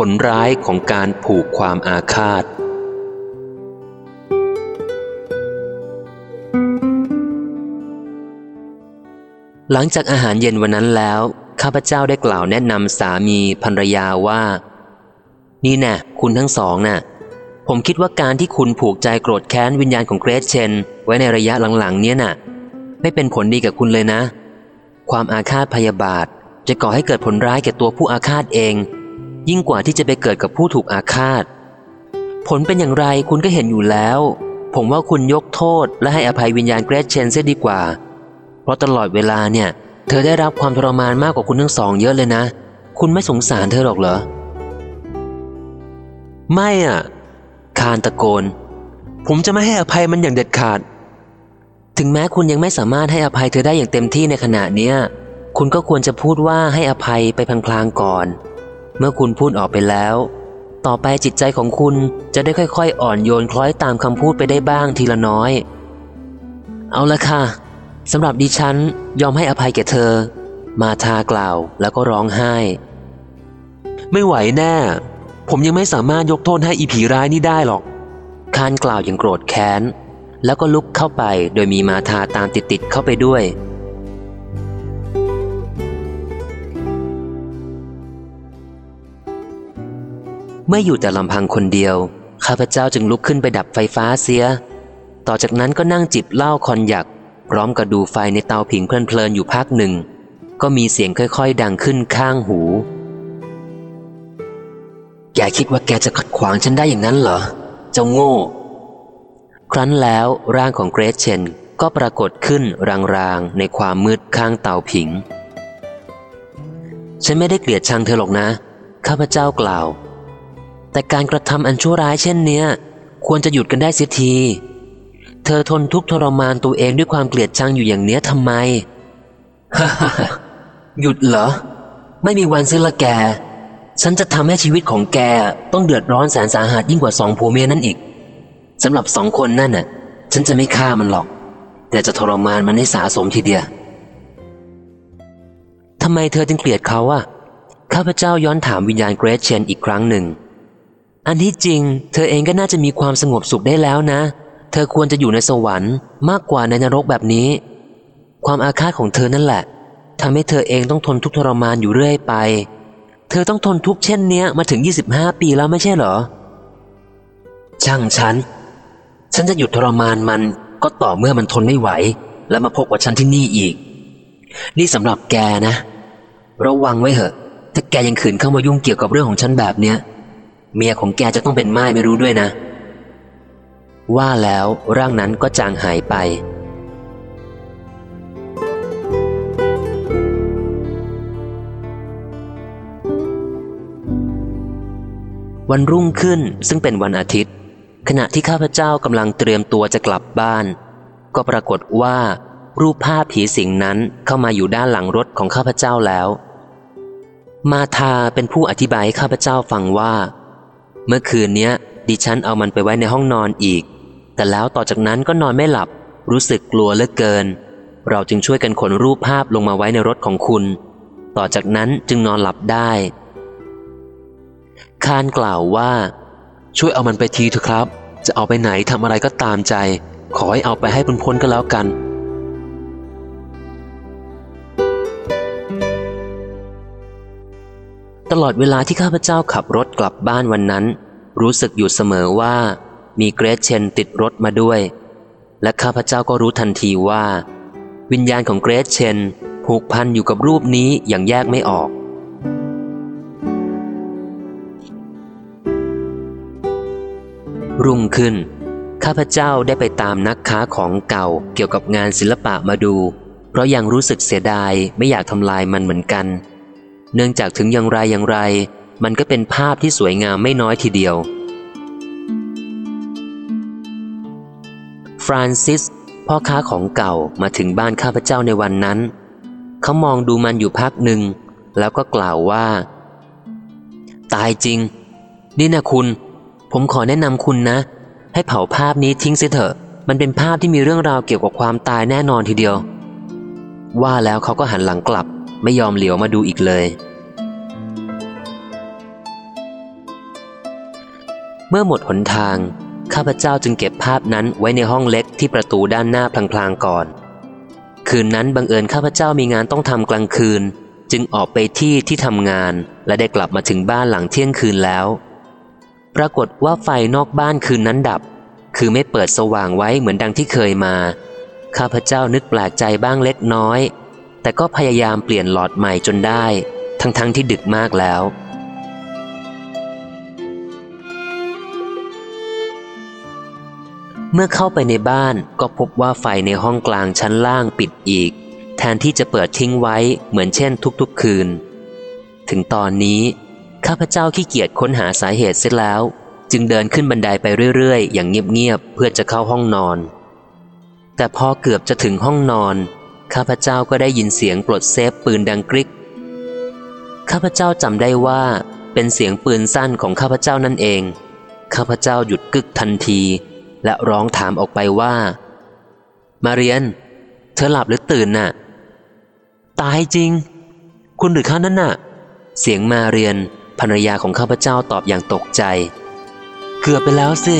ผลร้ายของการผูกความอาฆาต หลังจากอาหารเย็นวันนั้นแล้ว ข้าพเจ้าได้กล่าวแนะนำสามีภรรยาว่า นี่แน่คุณทั้งสองน่ะ ผมคิดว่าการที่คุณผูกใจโกรธแค้นวิญญาณของเกรซเชน ไว้ในระยะหลังๆ เนี้ยน่ะ ไม่เป็นผลดีกับคุณเลยนะ ความอาฆาตพยาบาท จะก่อให้เกิดผลร้ายแก่ตัวผู้อาฆาตเอง ยิ่งกว่าที่จะไปเกิดกับผู้ถูกอาฆาต ผลเป็นอย่างไรคุณก็เห็นอยู่แล้ว ผมว่าคุณยกโทษและให้อภัยวิญญาณเกรซเชนเสียดีกว่า เพราะตลอดเวลาเนี่ย เธอได้รับความทรมานมากกว่าคุณทั้งสองเยอะเลยนะ คุณไม่สงสารเธอหรอกเหรอ ไม่อะ คานตะโกน ผมจะไม่ให้อภัยมันอย่างเด็ดขาด ถึงแม้คุณยังไม่สามารถให้อภัยเธอได้อย่างเต็มที่ในขณะเนี้ยคุณก็ควรจะพูดว่าให้อภัยไปพลางๆก่อน เมื่อคุณพูดออกไปแล้ว ต่อไปจิตใจของคุณจะได้ค่อยๆ อ่อนโยนคล้อยตามคำพูดไปได้บ้างทีละน้อย เอาละค่ะสำหรับดิฉันยอมให้อภัยแก่เธอ มาทากล่าวแล้วก็ร้องไห้ ไม่ไหวแน่ ผมยังไม่สามารถยกโทษให้อีผีร้ายนี่ได้หรอกคานกล่าวอย่างโกรธแค้น แล้วก็ลุกเข้าไปโดยมีมาทาตามติดๆเข้าไปด้วย เมื่ออยู่แต่ลำพังคนเดียว ข้าพเจ้าจึงลุกขึ้นไปดับไฟฟ้าเสีย ต่อจากนั้นก็นั่งจิบเหล้าคอนยักพร้อมกับดูไฟในเตาผิงเพลินๆอยู่พักหนึ่ง ก็มีเสียงค่อยๆ ดังขึ้นข้างหู แกคิดว่าแกจะขัดขวางฉันได้อย่างนั้นเหรอ เจ้าโง่ ครั้นแล้วร่างของเกรซเชนก็ปรากฏขึ้นรางๆ ในความมืดข้างเตาผิง ฉันไม่ได้เกลียดชังเธอหรอกนะ ข้าพเจ้ากล่าว แต่การกระทำอันชั่วร้ายเช่นเนี้ย ควรจะหยุดกันได้เสียที เธอทนทุกข์ทรมานตัวเองด้วยความเกลียดชังอยู่อย่างเนี้ยทำไม หยุดเหรอ ไม่มีวันซื้อละแก ฉันจะทำให้ชีวิตของแกต้องเดือดร้อนแสนสาหัสยิ่งกว่าสองผัวเมียนั่นอีกสำหรับสองคนนั่นน่ะ ฉันจะไม่ฆ่ามันหรอก แต่จะทรมานมันให้สาสมทีเดียวทำไมเธอจึงเกลียดเขาอะข้าพเจ้าย้อนถามวิญญาณเกรซเชนอีกครั้งหนึ่ง อันที่จริง เธอเองก็น่าจะมีความสงบสุขได้แล้วนะ เธอควรจะอยู่ในสวรรค์มากกว่าในนรกแบบนี้ ความอาฆาตของเธอนั่นแหละทำให้เธอเองต้องทนทุกข์ทรมานอยู่เรื่อยไป เธอต้องทนทุกข์เช่นเนี้ยมาถึง 25 ปีแล้วไม่ใช่เหรอ ช่างฉัน ฉันจะหยุดทรมานมันก็ต่อเมื่อมันทนไม่ไหว แล้วมาพบกับฉันที่นี่อีก นี่สำหรับแกนะ ระวังไว้เหอะ ถ้าแกยังขืนเข้ามายุ่งเกี่ยวกับเรื่องของฉันแบบเนี้ย เมียของแกจะต้องเป็นไม้ไม่รู้ด้วยนะ ว่าแล้วร่างนั้นก็จางหายไป วันรุ่งขึ้นซึ่งเป็นวันอาทิตย์ ขณะที่ข้าพเจ้ากำลังเตรียมตัวจะกลับบ้าน ก็ปรากฏว่ารูปภาพผีสิงนั้นเข้ามาอยู่ด้านหลังรถของข้าพเจ้าแล้ว มาทาเป็นผู้อธิบายให้ข้าพเจ้าฟังว่า เมื่อคืนเนี้ย ดิฉันเอามันไปไว้ในห้องนอนอีก แต่แล้วต่อจากนั้นก็นอนไม่หลับ รู้สึกกลัวเหลือเกิน เราจึงช่วยกันขนรูปภาพลงมาไว้ในรถของคุณ ต่อจากนั้นจึงนอนหลับได้ คานกล่าวว่า ช่วยเอามันไปทีเถอะครับ จะเอาไปไหนทำอะไรก็ตามใจ ขอให้เอาไปให้พ้นพ้นก็แล้วกัน ลอดเวลาที่ข้าพเจ้าขับรถกลับบ้านวันนั้น รู้สึกอยู่เสมอว่า มีเกรซเชนติดรถมาด้วย และข้าพเจ้าก็รู้ทันทีว่า วิญญาณของเกรซเชนผูกพันอยู่กับรูปนี้อย่างแยกไม่ออกรุ่งขึ้น ข้าพเจ้าได้ไปตามนักค้าของเก่าเกี่ยวกับงานศิลปะมาดู เพราะยังรู้สึกเสียดายไม่อยากทำลายมันเหมือนกัน เนื่องจากถึงอย่างไรอย่างไร มันก็เป็นภาพที่สวยงามไม่น้อยทีเดียว ฟรานซิส พ่อค้าของเก่ามาถึงบ้านข้าพเจ้าในวันนั้น เขามองดูมันอยู่พักหนึ่ง แล้วก็กล่าวว่า ตายจริง นี่นะคุณ ผมขอแนะนำคุณนะ ให้เผาภาพนี้ทิ้งเสียเถอะ มันเป็นภาพที่มีเรื่องราวเกี่ยวกับความตายแน่นอนทีเดียว ว่าแล้วเขาก็หันหลังกลับ ไม่ยอมเหลียวมาดูอีกเลย เมื่อหมดหนทาง ข้าพเจ้าจึงเก็บภาพนั้นไว้ในห้องเล็กที่ประตูด้านหน้าพลางๆก่อน คืนนั้นบังเอิญข้าพเจ้ามีงานต้องทำกลางคืน จึงออกไปที่ที่ทำงาน และได้กลับมาถึงบ้านหลังเที่ยงคืนแล้ว ปรากฏว่าไฟนอกบ้านคืนนั้นดับ คือไม่เปิดสว่างไว้เหมือนดังที่เคยมา ข้าพเจ้านึกแปลกใจบ้างเล็กน้อย แต่ก็พยายามเปลี่ยนหลอดใหม่จนได้ ทั้งๆทที่ดึกมากแล้ว เมื่อเข้าไปในบ้านก็พบว่าไฟในห้องกลางชั้นล่างปิดอีก แทนที่จะเปิดทิ้งไว้เหมือนเช่นทุกๆคืน ถึงตอนนี้ ข้าพเจ้าขี้เกียจค้นหาสาเหตุเสร็จแล้ว จึงเดินขึ้นบันไดไปเรื่อยๆ อย่างเงียบๆเพื่อจะเข้าห้องนอน แต่พอเกือบจะถึงห้องนอน ข้าพเจ้าก็ได้ยินเสียงปลดเซฟปืนดังกริก ข้าพเจ้าจำได้ว่าเป็นเสียงปืนสั้นของข้าพเจ้านั่นเอง ข้าพเจ้าหยุดกึกทันที และร้องถามออกไปว่า มาเรียน เธอหลับหรือตื่นน่ะ ตายจริง คุณหรือข้านั่นน่ะ เสียงมาเรียนภรรยาของข้าพเจ้าตอบอย่างตกใจ เกือบไปแล้วสิ